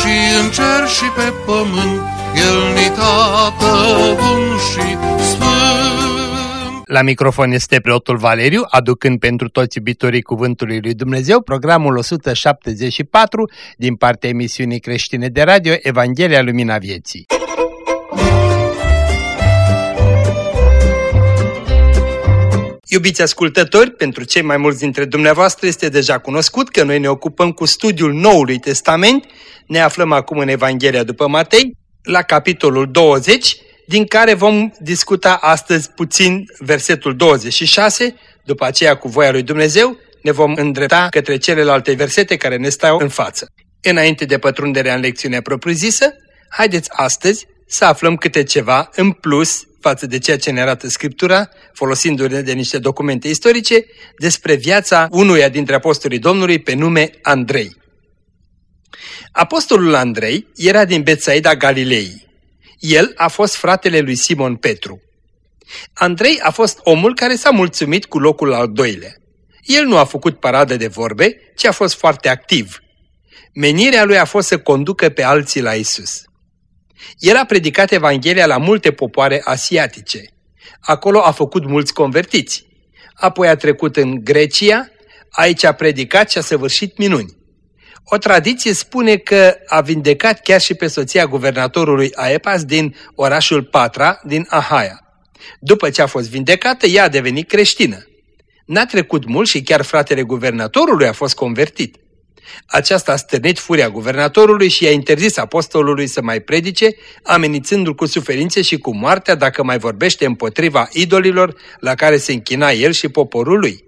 și în cer și pe pământ, El ni tată bun și sfânt. La microfon este preotul Valeriu, aducând pentru toți iubitorii Cuvântului Lui Dumnezeu programul 174 din partea emisiunii creștine de radio Evanghelia Lumina Vieții. Iubiți ascultători, pentru cei mai mulți dintre dumneavoastră este deja cunoscut că noi ne ocupăm cu studiul Noului Testament. Ne aflăm acum în Evanghelia după Matei, la capitolul 20, din care vom discuta astăzi puțin versetul 26, după aceea cu voia lui Dumnezeu ne vom îndrepta către celelalte versete care ne stau în față. Înainte de pătrunderea în lecțiunea propriu-zisă, haideți astăzi să aflăm câte ceva în plus față de ceea ce ne arată Scriptura, folosindu-ne de niște documente istorice, despre viața unuia dintre apostolii Domnului pe nume Andrei. Apostolul Andrei era din Betsaida Galilei. El a fost fratele lui Simon Petru. Andrei a fost omul care s-a mulțumit cu locul al doilea. El nu a făcut paradă de vorbe, ci a fost foarte activ. Menirea lui a fost să conducă pe alții la Isus. El a predicat Evanghelia la multe popoare asiatice. Acolo a făcut mulți convertiți. Apoi a trecut în Grecia, aici a predicat și a săvârșit minuni. O tradiție spune că a vindecat chiar și pe soția guvernatorului Aepas din orașul Patra, din Ahaia. După ce a fost vindecată, ea a devenit creștină. N-a trecut mult și chiar fratele guvernatorului a fost convertit. Aceasta a stârnit furia guvernatorului și i-a interzis apostolului să mai predice, amenințându-l cu suferințe și cu moartea dacă mai vorbește împotriva idolilor la care se închina el și poporul lui.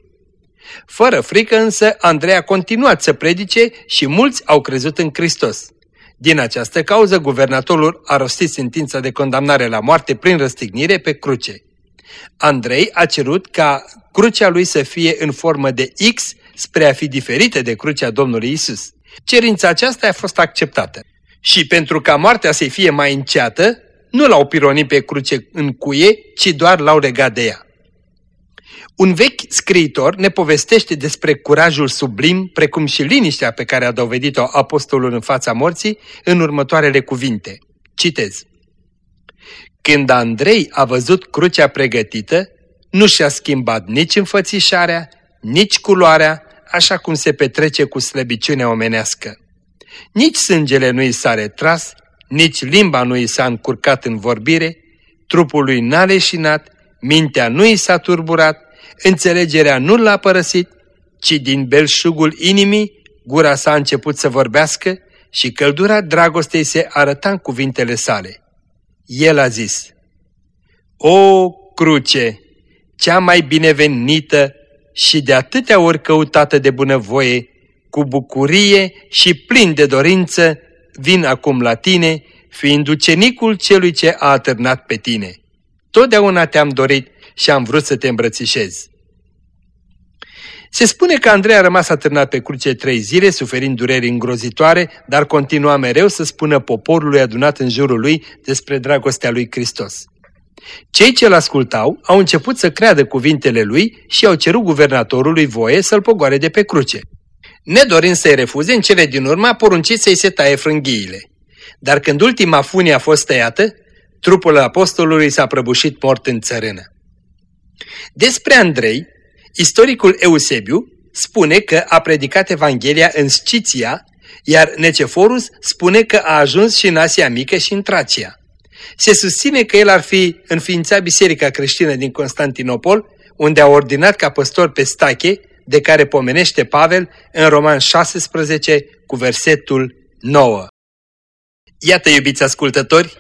Fără frică însă, Andrei a continuat să predice și mulți au crezut în Hristos. Din această cauză, guvernatorul a rostit sentința de condamnare la moarte prin răstignire pe cruce. Andrei a cerut ca crucea lui să fie în formă de X spre a fi diferite de crucea Domnului Isus. Cerința aceasta a fost acceptată. Și pentru ca moartea să fie mai înceată, nu l-au pironit pe cruce în cuie, ci doar l-au legat de ea. Un vechi scriitor ne povestește despre curajul sublim, precum și liniștea pe care a dovedit-o apostolul în fața morții, în următoarele cuvinte. Citez. Când Andrei a văzut crucea pregătită, nu și-a schimbat nici înfățișarea, nici culoarea, așa cum se petrece cu slăbiciunea omenească. Nici sângele nu i s-a retras, nici limba nu i s-a încurcat în vorbire, trupul lui n-a leșinat, mintea nu i s-a turburat, înțelegerea nu l-a părăsit, ci din belșugul inimii gura s-a început să vorbească și căldura dragostei se arăta în cuvintele sale. El a zis, O cruce, cea mai binevenită și de atâtea ori căutată de bunăvoie, cu bucurie și plin de dorință, vin acum la tine, fiind ucenicul celui ce a atârnat pe tine. Totdeauna te-am dorit și am vrut să te îmbrățișez. Se spune că Andrei a rămas atârnat pe cruce trei zile, suferind dureri îngrozitoare, dar continua mereu să spună poporului adunat în jurul lui despre dragostea lui Hristos. Cei ce-l ascultau au început să creadă cuvintele lui și au cerut guvernatorului voie să-l pogoare de pe cruce. Nedorind să-i refuze, în cele din urmă a poruncit să-i se taie frânghiile. Dar când ultima funie a fost tăiată, trupul apostolului s-a prăbușit mort în țărână. Despre Andrei, istoricul Eusebiu spune că a predicat Evanghelia în Sciția, iar Neceforus spune că a ajuns și în Asia Mică și în Tracia. Se susține că el ar fi înființat Biserica Creștină din Constantinopol, unde a ordinat ca păstor pe Stache, de care pomenește Pavel în Roman 16 cu versetul 9. Iată, iubiți ascultători,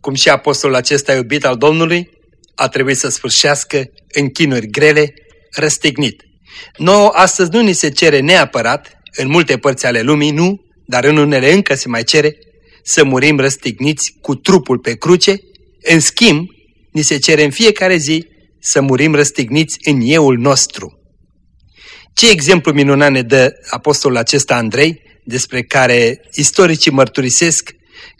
cum și apostolul acesta iubit al Domnului a trebuit să sfârșească în chinuri grele, răstignit. Nouă astăzi nu ni se cere neapărat, în multe părți ale lumii nu, dar în unele încă se mai cere, să murim răstigniți cu trupul pe cruce, în schimb, ni se cere în fiecare zi să murim răstigniți în euul nostru. Ce exemplu minunat ne dă apostolul acesta Andrei, despre care istoricii mărturisesc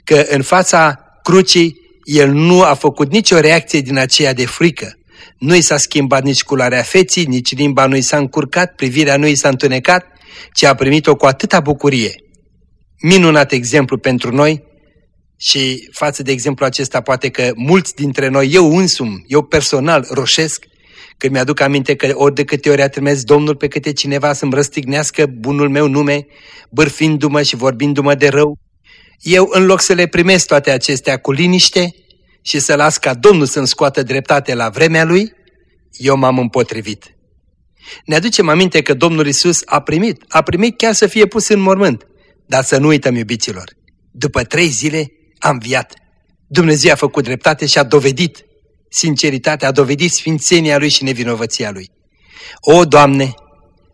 că în fața crucii el nu a făcut nicio reacție din aceea de frică. Nu i s-a schimbat nici culoarea feții, nici limba nu i s-a încurcat, privirea nu i s-a întunecat, ci a primit-o cu atâta bucurie. Minunat exemplu pentru noi și față de exemplu acesta poate că mulți dintre noi, eu însum, eu personal roșesc, când mi-aduc aminte că ori de câte ori a trimis Domnul pe câte cineva să-mi răstignească bunul meu nume, bârfindu-mă și vorbindu-mă de rău, eu în loc să le primesc toate acestea cu liniște și să las ca Domnul să-mi scoată dreptate la vremea Lui, eu m-am împotrivit. Ne aducem aminte că Domnul Isus a primit, a primit chiar să fie pus în mormânt, dar să nu uităm, iubiților, după trei zile a înviat. Dumnezeu a făcut dreptate și a dovedit sinceritatea, a dovedit sfințenia Lui și nevinovăția Lui. O, Doamne,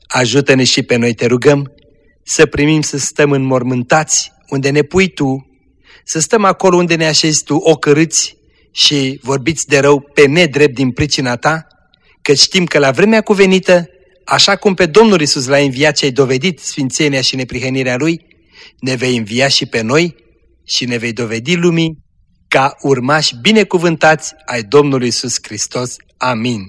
ajută-ne și pe noi, te rugăm, să primim să stăm înmormântați unde ne pui Tu, să stăm acolo unde ne așezi Tu, ocărâți și vorbiți de rău pe nedrept din pricina Ta, că știm că la vremea cuvenită, așa cum pe Domnul Isus l-a înviat și ai dovedit sfințenia și neprihănirea Lui, ne vei învia și pe noi și ne vei dovedi lumii ca urmași binecuvântați ai Domnului Isus Hristos. Amin.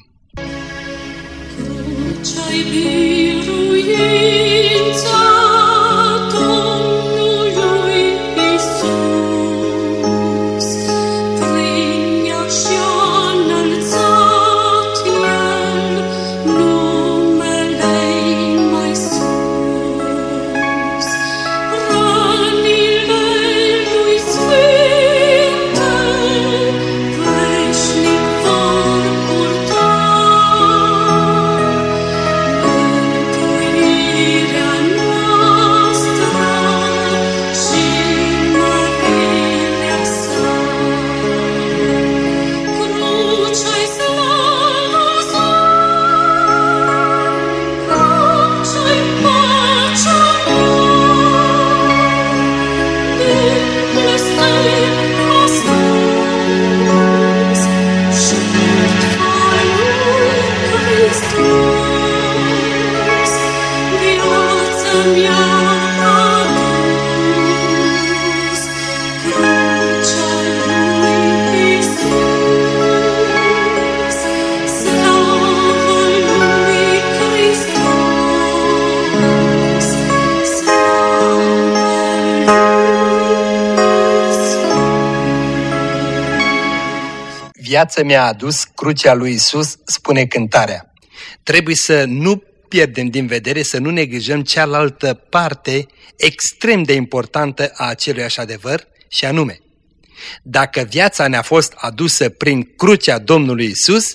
Viața mi-a adus crucea lui Isus, spune cântarea. Trebuie să nu pierdem din vedere, să nu neglijăm cealaltă parte extrem de importantă a acelui așa adevăr, și anume, dacă viața ne-a fost adusă prin crucea Domnului Isus,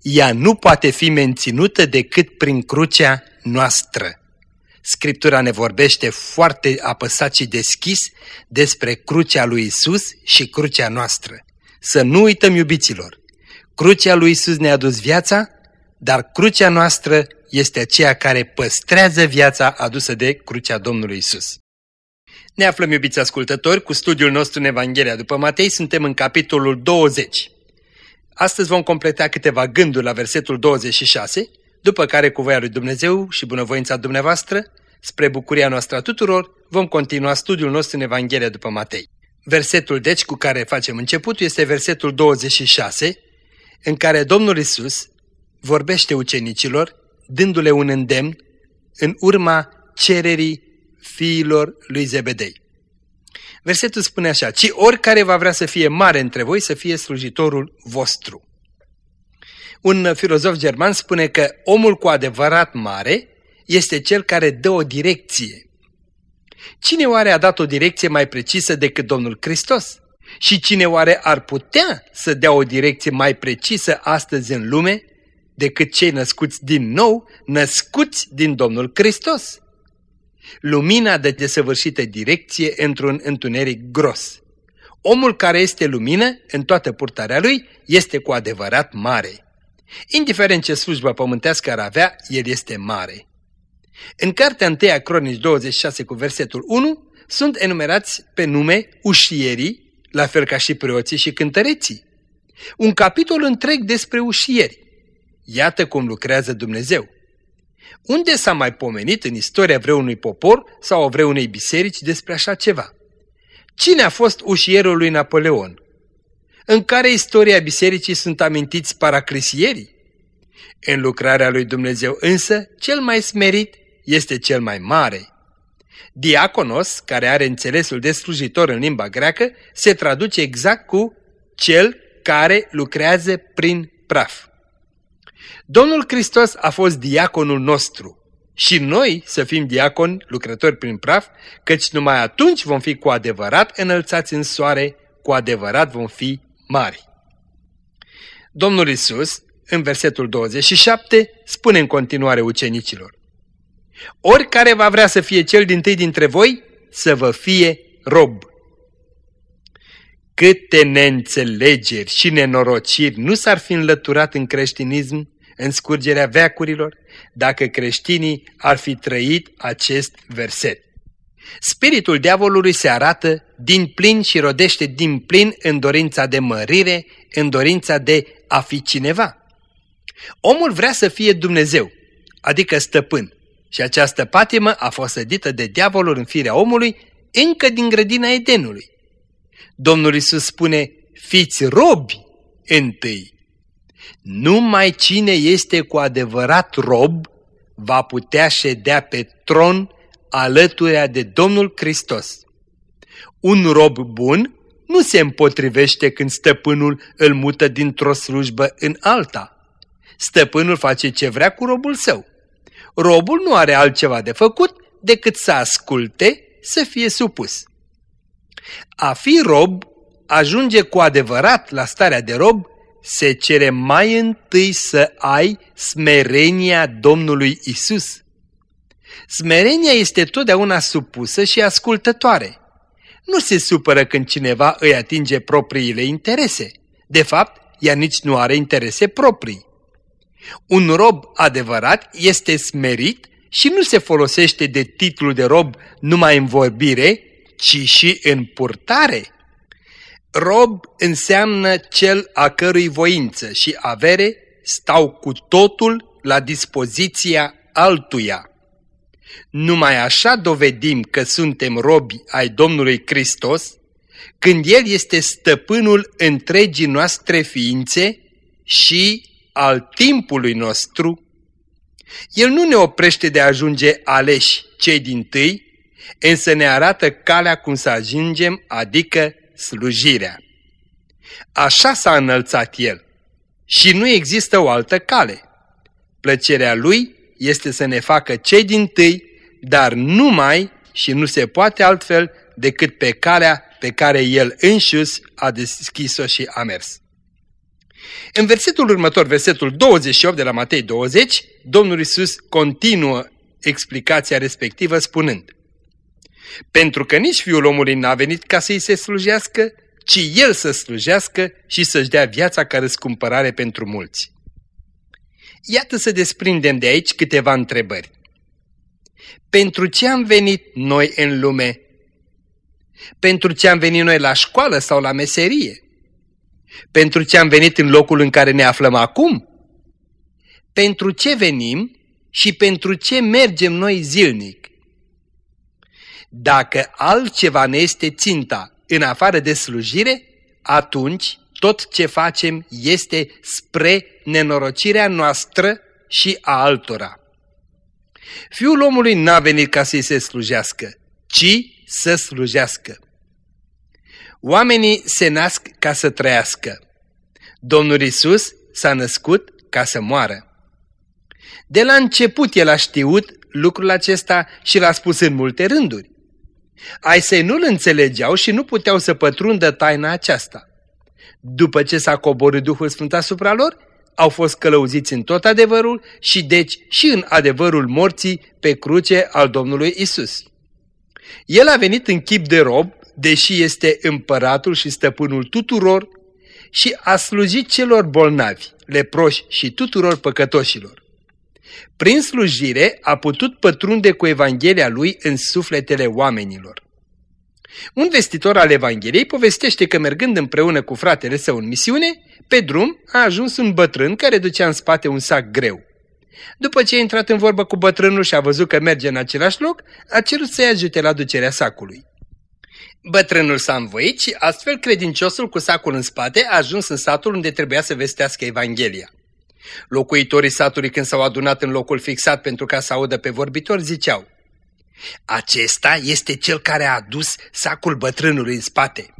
ea nu poate fi menținută decât prin crucea noastră. Scriptura ne vorbește foarte apăsat și deschis despre crucea lui Isus și crucea noastră. Să nu uităm, iubiților, crucea lui Isus ne-a dus viața, dar crucea noastră este aceea care păstrează viața adusă de crucea Domnului Isus. Ne aflăm, iubiți ascultători, cu studiul nostru în Evanghelia după Matei, suntem în capitolul 20. Astăzi vom completa câteva gânduri la versetul 26, după care cu voia lui Dumnezeu și bunăvoința dumneavoastră, spre bucuria noastră a tuturor, vom continua studiul nostru în Evanghelia după Matei. Versetul deci cu care facem începutul este versetul 26, în care Domnul Isus vorbește ucenicilor, dându-le un îndemn în urma cererii fiilor lui Zebedei. Versetul spune așa, ci oricare va vrea să fie mare între voi, să fie slujitorul vostru. Un filozof german spune că omul cu adevărat mare este cel care dă o direcție, Cine oare a dat o direcție mai precisă decât Domnul Hristos? Și cine oare ar putea să dea o direcție mai precisă astăzi în lume decât cei născuți din nou, născuți din Domnul Hristos? Lumina dă desăvârșită direcție într-un întuneric gros. Omul care este lumină în toată purtarea lui este cu adevărat mare. Indiferent ce slujbă pământească ar avea, el este mare. În cartea 1 Cronici 26 cu versetul 1 sunt enumerați pe nume ușierii, la fel ca și preoții și cântăreții. Un capitol întreg despre ușieri. Iată cum lucrează Dumnezeu. Unde s-a mai pomenit în istoria vreunui popor sau a vreunei biserici despre așa ceva? Cine a fost ușierul lui Napoleon? În care istoria bisericii sunt amintiți paracrisierii? În lucrarea lui Dumnezeu însă, cel mai smerit este cel mai mare. Diaconos, care are înțelesul de slujitor în limba greacă, se traduce exact cu cel care lucrează prin praf. Domnul Hristos a fost diaconul nostru și noi să fim diaconi, lucrători prin praf, căci numai atunci vom fi cu adevărat înălțați în soare, cu adevărat vom fi mari. Domnul Isus, în versetul 27, spune în continuare ucenicilor, Oricare va vrea să fie cel din tâi dintre voi, să vă fie rob. Câte neînțelegeri și nenorociri nu s-ar fi înlăturat în creștinism, în scurgerea veacurilor, dacă creștinii ar fi trăit acest verset. Spiritul diavolului se arată din plin și rodește din plin în dorința de mărire, în dorința de a fi cineva. Omul vrea să fie Dumnezeu, adică stăpân, și această patimă a fost sădită de diavolul în firea omului încă din grădina Edenului. Domnul Isus spune, fiți robi întâi. Numai cine este cu adevărat rob va putea ședea pe tron alături de Domnul Hristos. Un rob bun nu se împotrivește când stăpânul îl mută dintr-o slujbă în alta. Stăpânul face ce vrea cu robul său. Robul nu are altceva de făcut decât să asculte, să fie supus. A fi rob ajunge cu adevărat la starea de rob, se cere mai întâi să ai smerenia Domnului Isus. Smerenia este totdeauna supusă și ascultătoare. Nu se supără când cineva îi atinge propriile interese. De fapt, ea nici nu are interese proprii. Un rob adevărat este smerit și nu se folosește de titlul de rob numai în vorbire, ci și în purtare. Rob înseamnă cel a cărui voință și avere stau cu totul la dispoziția altuia. Numai așa dovedim că suntem robi ai Domnului Hristos, când El este stăpânul întregii noastre ființe și al timpului nostru, El nu ne oprește de a ajunge aleși cei din tâi, însă ne arată calea cum să ajungem, adică slujirea. Așa s-a înălțat El și nu există o altă cale. Plăcerea Lui este să ne facă cei din tâi, dar numai și nu se poate altfel decât pe calea pe care El înșus a deschis-o și a mers. În versetul următor, versetul 28 de la Matei 20, Domnul Isus continuă explicația respectivă spunând Pentru că nici Fiul omului n-a venit ca să-i se slujească, ci El să slujească și să-și dea viața ca răscumpărare pentru mulți. Iată să desprindem de aici câteva întrebări. Pentru ce am venit noi în lume? Pentru ce am venit noi la școală sau la meserie? Pentru ce am venit în locul în care ne aflăm acum? Pentru ce venim și pentru ce mergem noi zilnic? Dacă altceva ne este ținta în afară de slujire, atunci tot ce facem este spre nenorocirea noastră și a altora. Fiul omului n-a venit ca să-i se slujească, ci să slujească. Oamenii se nasc ca să trăiască. Domnul Isus s-a născut ca să moară. De la început el a știut lucrul acesta și l-a spus în multe rânduri. Ai să nu-l înțelegeau și nu puteau să pătrundă taina aceasta. După ce s-a coborât Duhul Sfânt asupra lor, au fost călăuziți în tot adevărul și deci și în adevărul morții pe cruce al Domnului Isus. El a venit în chip de rob, deși este împăratul și stăpânul tuturor, și a slujit celor bolnavi, leproși și tuturor păcătoșilor. Prin slujire a putut pătrunde cu Evanghelia lui în sufletele oamenilor. Un vestitor al Evangheliei povestește că mergând împreună cu fratele său în misiune, pe drum a ajuns un bătrân care ducea în spate un sac greu. După ce a intrat în vorbă cu bătrânul și a văzut că merge în același loc, a cerut să-i ajute la ducerea sacului. Bătrânul s-a învoit și astfel credinciosul cu sacul în spate a ajuns în satul unde trebuia să vestească Evanghelia. Locuitorii satului când s-au adunat în locul fixat pentru ca să audă pe vorbitor ziceau Acesta este cel care a adus sacul bătrânului în spate.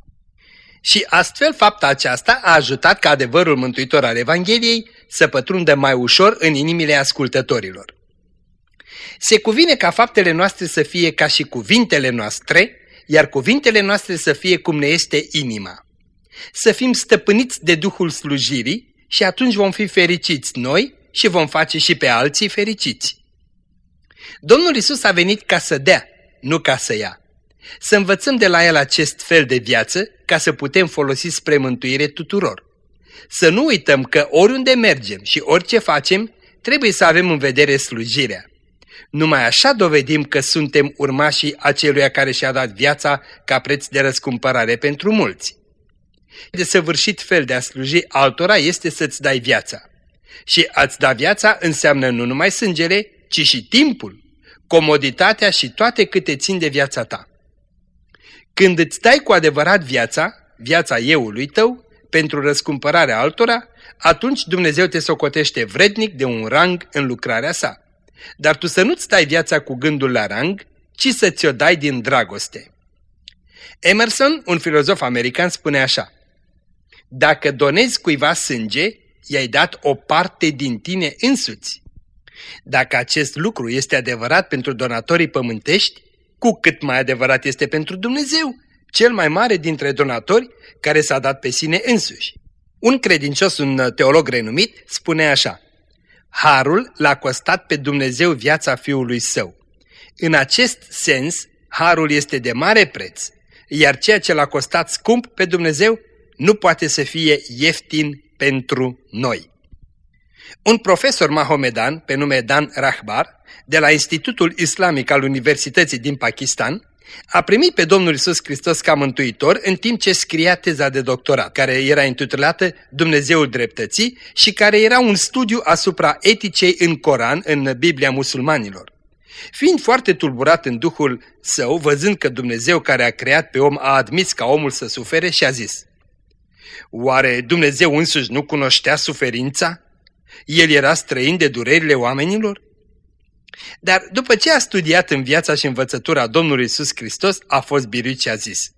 Și astfel fapta aceasta a ajutat ca adevărul mântuitor al Evangheliei să pătrundă mai ușor în inimile ascultătorilor. Se cuvine ca faptele noastre să fie ca și cuvintele noastre, iar cuvintele noastre să fie cum ne este inima. Să fim stăpâniți de Duhul slujirii și atunci vom fi fericiți noi și vom face și pe alții fericiți. Domnul Isus a venit ca să dea, nu ca să ia. Să învățăm de la el acest fel de viață ca să putem folosi spre mântuire tuturor. Să nu uităm că oriunde mergem și orice facem, trebuie să avem în vedere slujirea. Numai așa dovedim că suntem urmașii aceluia care și-a dat viața ca preț de răscumpărare pentru mulți. De săvârșit fel de a sluji altora este să-ți dai viața. Și a-ți da viața înseamnă nu numai sângele, ci și timpul, comoditatea și toate câte țin de viața ta. Când îți dai cu adevărat viața, viața euului tău, pentru răscumpărarea altora, atunci Dumnezeu te socotește vrednic de un rang în lucrarea sa. Dar tu să nu-ți dai viața cu gândul la rang, ci să ți-o dai din dragoste. Emerson, un filozof american, spune așa, Dacă donezi cuiva sânge, i-ai dat o parte din tine însuți. Dacă acest lucru este adevărat pentru donatorii pământești, cu cât mai adevărat este pentru Dumnezeu, cel mai mare dintre donatori care s-a dat pe sine însuși. Un credincios, un teolog renumit, spune așa, Harul l-a costat pe Dumnezeu viața Fiului Său. În acest sens, Harul este de mare preț, iar ceea ce l-a costat scump pe Dumnezeu nu poate să fie ieftin pentru noi. Un profesor mahomedan, pe nume Dan Rahbar, de la Institutul Islamic al Universității din Pakistan, a primit pe Domnul Isus Hristos ca mântuitor în timp ce scria teza de doctorat, care era intitulată Dumnezeul Dreptății și care era un studiu asupra eticei în Coran, în Biblia musulmanilor. Fiind foarte tulburat în duhul său, văzând că Dumnezeu care a creat pe om a admis ca omul să sufere și a zis Oare Dumnezeu însuși nu cunoștea suferința? El era străin de durerile oamenilor? Dar după ce a studiat în viața și învățătura Domnului Isus Hristos, a fost biruit și a zis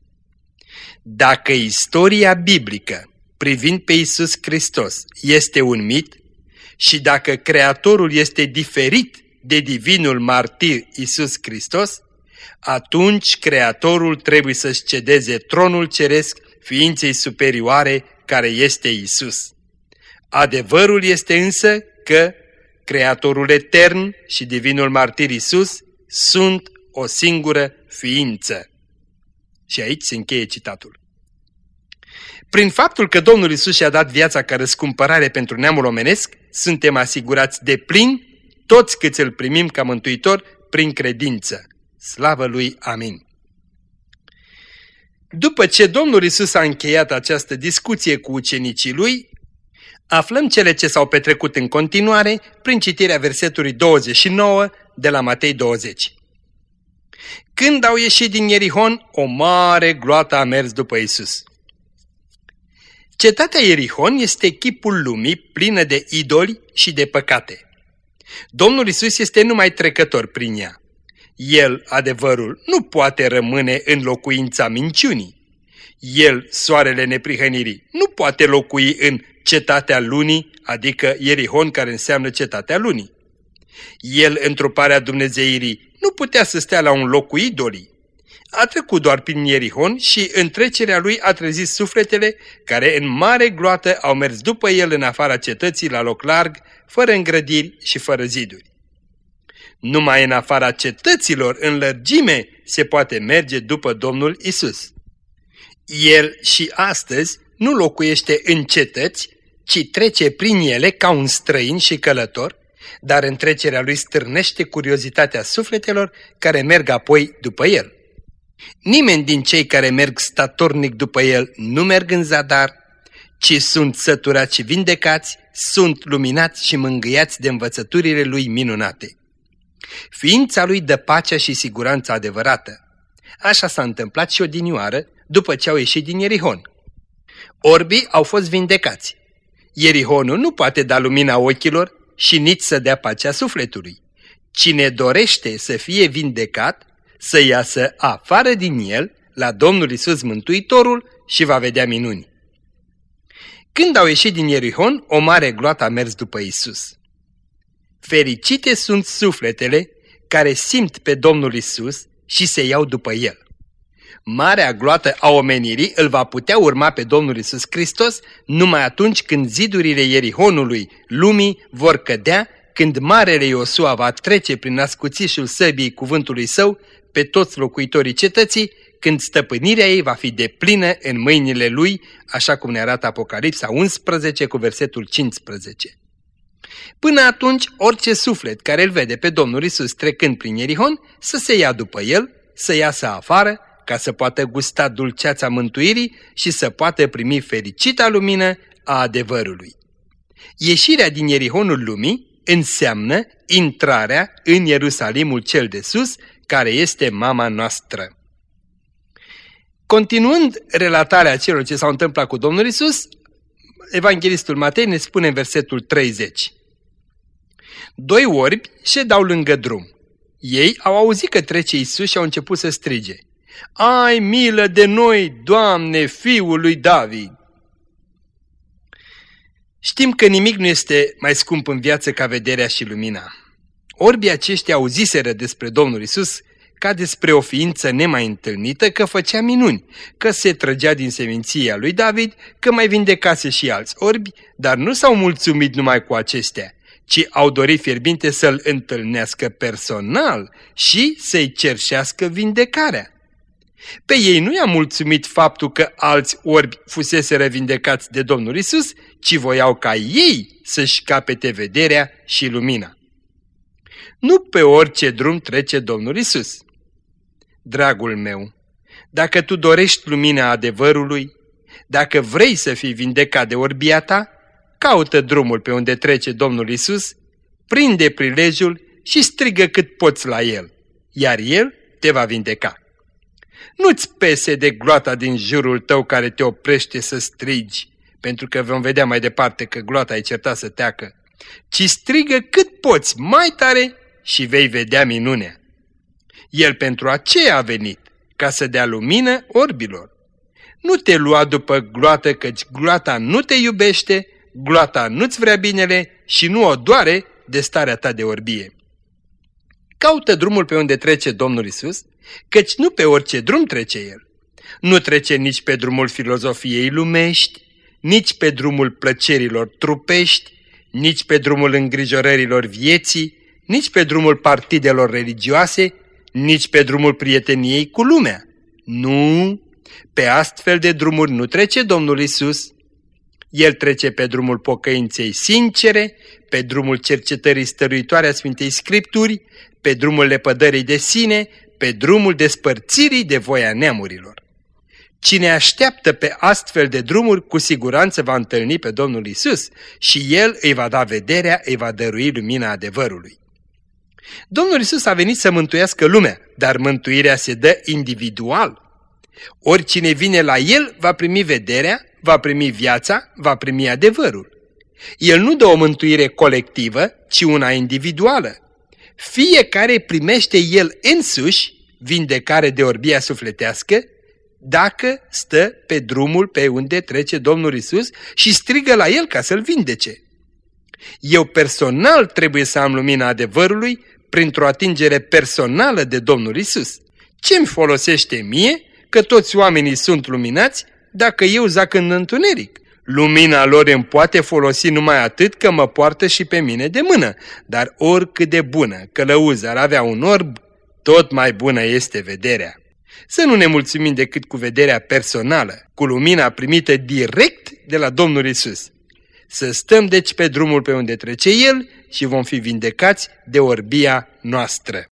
Dacă istoria biblică privind pe Isus Hristos este un mit și dacă Creatorul este diferit de divinul martir Isus Hristos, atunci Creatorul trebuie să-și cedeze tronul ceresc ființei superioare care este Isus. Adevărul este însă că Creatorul etern și divinul martir Isus sunt o singură ființă. Și aici se încheie citatul. Prin faptul că Domnul Isus și-a dat viața ca răscumpărare pentru neamul omenesc, suntem asigurați de plin toți câți îl primim ca mântuitor prin credință. Slavă lui, amin. După ce Domnul Isus a încheiat această discuție cu ucenicii lui, Aflăm cele ce s-au petrecut în continuare prin citirea versetului 29 de la Matei 20. Când au ieșit din Ierihon, o mare gloată a mers după Isus. Cetatea Ierihon este chipul lumii plină de idoli și de păcate. Domnul Isus este numai trecător prin ea. El, adevărul, nu poate rămâne în locuința minciunii. El, soarele neprihănirii, nu poate locui în cetatea lunii, adică Ierihon, care înseamnă cetatea lunii. El, întruparea Dumnezeirii, nu putea să stea la un loc cu idolii. A trecut doar prin Ierihon și în trecerea lui a trezit sufletele care în mare gloată au mers după el în afara cetății la loc larg, fără îngrădiri și fără ziduri. Numai în afara cetăților, în lărgime, se poate merge după Domnul Isus. El și astăzi nu locuiește în cetăți, ci trece prin ele ca un străin și călător, dar întrecerea lui stârnește curiozitatea sufletelor care merg apoi după el. Nimeni din cei care merg statornic după el nu merg în zadar, ci sunt săturați și vindecați, sunt luminați și mângâiați de învățăturile lui minunate. Ființa lui dă pacea și siguranța adevărată. Așa s-a întâmplat și odinioară după ce au ieșit din Ierihon. Orbii au fost vindecați. Ierihonul nu poate da lumina ochilor și nici să dea pacea sufletului. Cine dorește să fie vindecat, să iasă afară din el la Domnul Isus Mântuitorul și va vedea minuni. Când au ieșit din Ierihon, o mare gloată a mers după Isus. Fericite sunt sufletele care simt pe Domnul Isus și se iau după El. Marea gloată a omenirii îl va putea urma pe Domnul Isus Hristos numai atunci când zidurile Ierihonului lumii vor cădea, când Marele Iosua va trece prin ascuțișul săbii cuvântului său pe toți locuitorii cetății, când stăpânirea ei va fi deplină în mâinile lui, așa cum ne arată Apocalipsa 11 cu versetul 15. Până atunci, orice suflet care îl vede pe Domnul Isus trecând prin Ierihon, să se ia după el, să iasă afară, ca să poată gusta dulceața mântuirii și să poată primi fericita lumină a adevărului. Ieșirea din Ierihonul lumii înseamnă intrarea în Ierusalimul cel de sus, care este mama noastră. Continuând relatarea celor ce s-au întâmplat cu Domnul Isus, Evanghelistul Matei ne spune în versetul 30. Doi orbi ședau lângă drum. Ei au auzit că trece Isus și au început să strige. Ai milă de noi, Doamne, Fiul lui David! Știm că nimic nu este mai scump în viață ca vederea și lumina. Orbii aceștia auziseră despre Domnul Isus ca despre o ființă nemai întâlnită, că făcea minuni, că se trăgea din seminția lui David, că mai vindecase și alți orbi, dar nu s-au mulțumit numai cu acestea, ci au dorit fierbinte să-l întâlnească personal și să-i cerșească vindecarea. Pe ei nu i-a mulțumit faptul că alți orbi fusese vindecați de Domnul Isus, ci voiau ca ei să-și capete vederea și lumina. Nu pe orice drum trece Domnul Isus. Dragul meu, dacă tu dorești lumina adevărului, dacă vrei să fii vindecat de orbia ta, caută drumul pe unde trece Domnul Isus, prinde prilejul și strigă cât poți la El, iar El te va vindeca. Nu-ți pese de gloata din jurul tău care te oprește să strigi, pentru că vom vedea mai departe că gloata ai certat să teacă, ci strigă cât poți mai tare și vei vedea minunea. El pentru aceea a venit, ca să dea lumină orbilor. Nu te lua după gloată, căci gloata nu te iubește, gloata nu-ți vrea binele și nu o doare de starea ta de orbie. Caută drumul pe unde trece Domnul Isus, căci nu pe orice drum trece El. Nu trece nici pe drumul filozofiei lumești, nici pe drumul plăcerilor trupești, nici pe drumul îngrijorărilor vieții, nici pe drumul partidelor religioase, nici pe drumul prieteniei cu lumea. Nu, pe astfel de drumuri nu trece Domnul Isus. El trece pe drumul pocăinței sincere, pe drumul cercetării stăruitoare a Sfintei Scripturi, pe drumul lepădării de sine, pe drumul despărțirii de voia neamurilor. Cine așteaptă pe astfel de drumuri, cu siguranță va întâlni pe Domnul Isus și El îi va da vederea, îi va dărui lumina adevărului. Domnul Isus a venit să mântuiască lumea, dar mântuirea se dă individual. Oricine vine la El va primi vederea, va primi viața, va primi adevărul. El nu dă o mântuire colectivă, ci una individuală. Fiecare primește El însuși vindecare de orbia sufletească dacă stă pe drumul pe unde trece Domnul Isus și strigă la El ca să-L vindece. Eu personal trebuie să am lumina adevărului printr-o atingere personală de Domnul Isus. Ce-mi folosește mie că toți oamenii sunt luminați dacă eu zac în întuneric? Lumina lor îmi poate folosi numai atât că mă poartă și pe mine de mână, dar oricât de bună călăuză ar avea un orb, tot mai bună este vederea. Să nu ne mulțumim decât cu vederea personală, cu lumina primită direct de la Domnul Isus. Să stăm deci pe drumul pe unde trece El și vom fi vindecați de orbia noastră.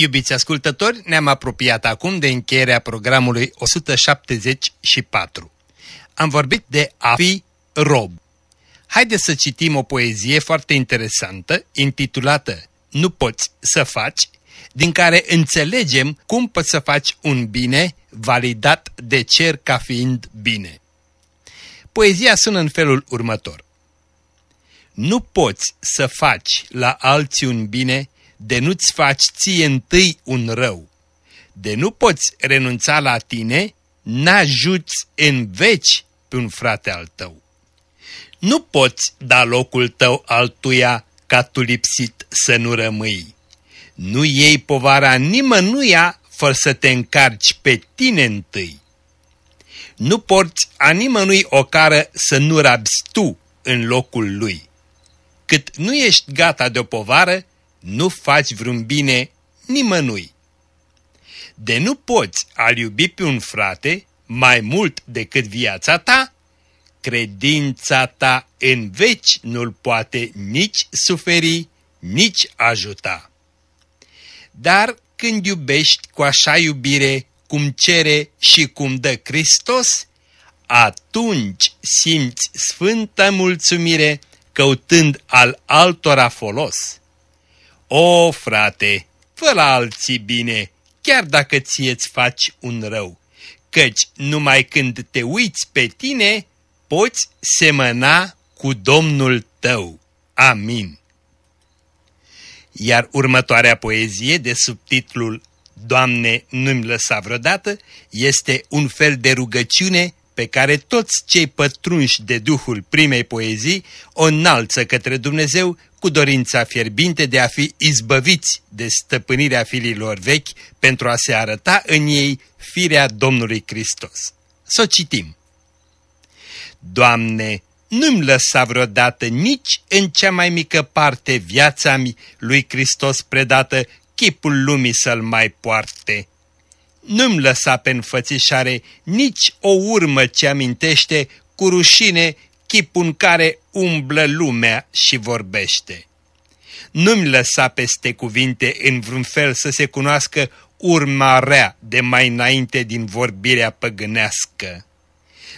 Iubiți ascultători, ne-am apropiat acum de încheierea programului 174. Am vorbit de a fi rob. Haideți să citim o poezie foarte interesantă, intitulată Nu poți să faci, din care înțelegem cum poți să faci un bine validat de cer ca fiind bine. Poezia sună în felul următor. Nu poți să faci la alții un bine de nu-ți faci ție întâi un rău. De nu poți renunța la tine, n-ajuți în veci pe un frate al tău. Nu poți da locul tău altuia ca tu lipsit să nu rămâi. Nu iei povara nimănuia fără să te încarci pe tine întâi. Nu porți a nimănui o cară să nu rabzi tu în locul lui. Cât nu ești gata de o povară, nu faci vreun bine nimănui. De nu poți al iubi pe un frate mai mult decât viața ta, credința ta în veci nu-l poate nici suferi, nici ajuta. Dar când iubești cu așa iubire cum cere și cum dă Hristos, atunci simți sfântă mulțumire căutând al altora folos. O, frate, fă la alții bine, chiar dacă ție-ți faci un rău, căci numai când te uiți pe tine, poți semăna cu Domnul tău. Amin. Iar următoarea poezie de subtitlul Doamne, nu-mi lăsa vreodată, este un fel de rugăciune pe care toți cei pătrunși de Duhul primei poezii o înalță către Dumnezeu cu dorința fierbinte de a fi izbăviți de stăpânirea fililor vechi pentru a se arăta în ei firea Domnului Hristos. Să o citim. Doamne, nu-mi lăsa vreodată nici în cea mai mică parte viața-mi lui Hristos predată chipul lumii să-l mai poarte. Nu-mi lăsa pe înfățișare nici o urmă ce amintește cu rușine chipul în care umblă lumea și vorbește. Nu-mi lăsa peste cuvinte în vreun fel să se cunoască urma rea de mai înainte din vorbirea păgânească.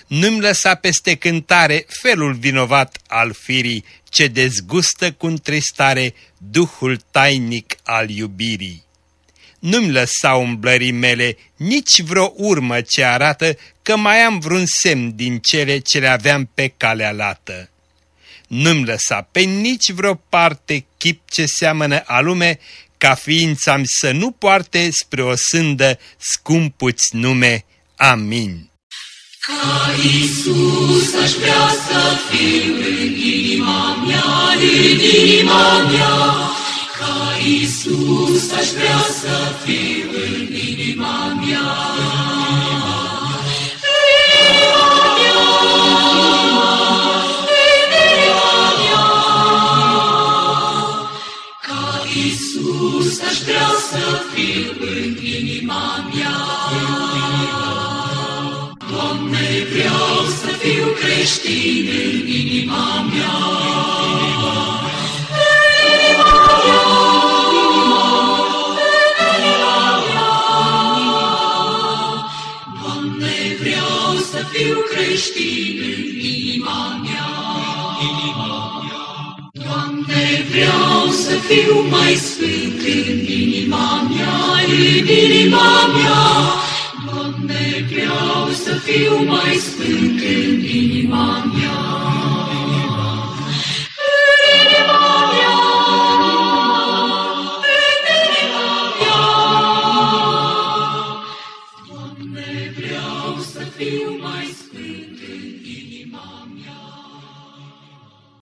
Nu-mi lăsa peste cântare felul vinovat al firii ce dezgustă cu întristare duhul tainic al iubirii. Nu-mi lăsa umblării mele nici vreo urmă ce arată că mai am vreun semn din cele ce le aveam pe calea lată. Nu-mi lăsa pe nici vreo parte chip ce seamănă a lume, ca ființa-mi să nu poarte spre o sândă scumpuți nume. Amin. Ca Iisus aș vrea să fiu în inima mea, în inima mea. Ca Iisus aș vrea să fiu în inima mea. Iisus aș vrea să fiu în inima mea. Doamne, vreau să fiu creștin în inima mea. Creștin în inima mea. Doamne, vreau să fiu mai sfânt în inima mea, în inima mea. Doamne, vreau să fiu mai sfânt în inima mea.